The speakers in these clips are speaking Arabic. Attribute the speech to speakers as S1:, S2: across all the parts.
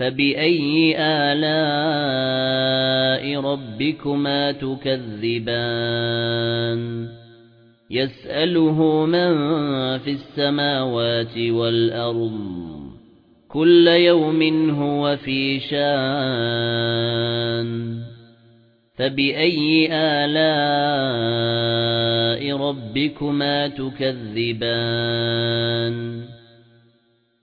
S1: فَبِأَيِّ آلَاءِ رَبِّكُمَا تُكَذِّبَانِ يَسْأَلُهُ مَن فِي السَّمَاوَاتِ وَالْأَرْضِ كُلَّ يَوْمٍ هُوَ فِي شَأْنٍ فَبِأَيِّ آلَاءِ رَبِّكُمَا تُكَذِّبَانِ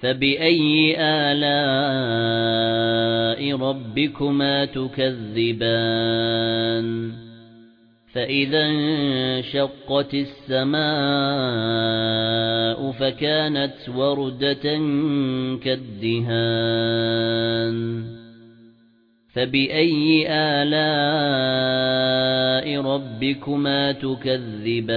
S1: فَبِأَيِّ آلَاءِ رَبِّكُمَا تُكَذِّبَانِ؟ فَإِذَا انشَقَّتِ السَّمَاءُ فَكَانَتْ وَرْدَةً كَالدِّهَانِ. فَبِأَيِّ آلَاءِ رَبِّكُمَا تُكَذِّبَانِ؟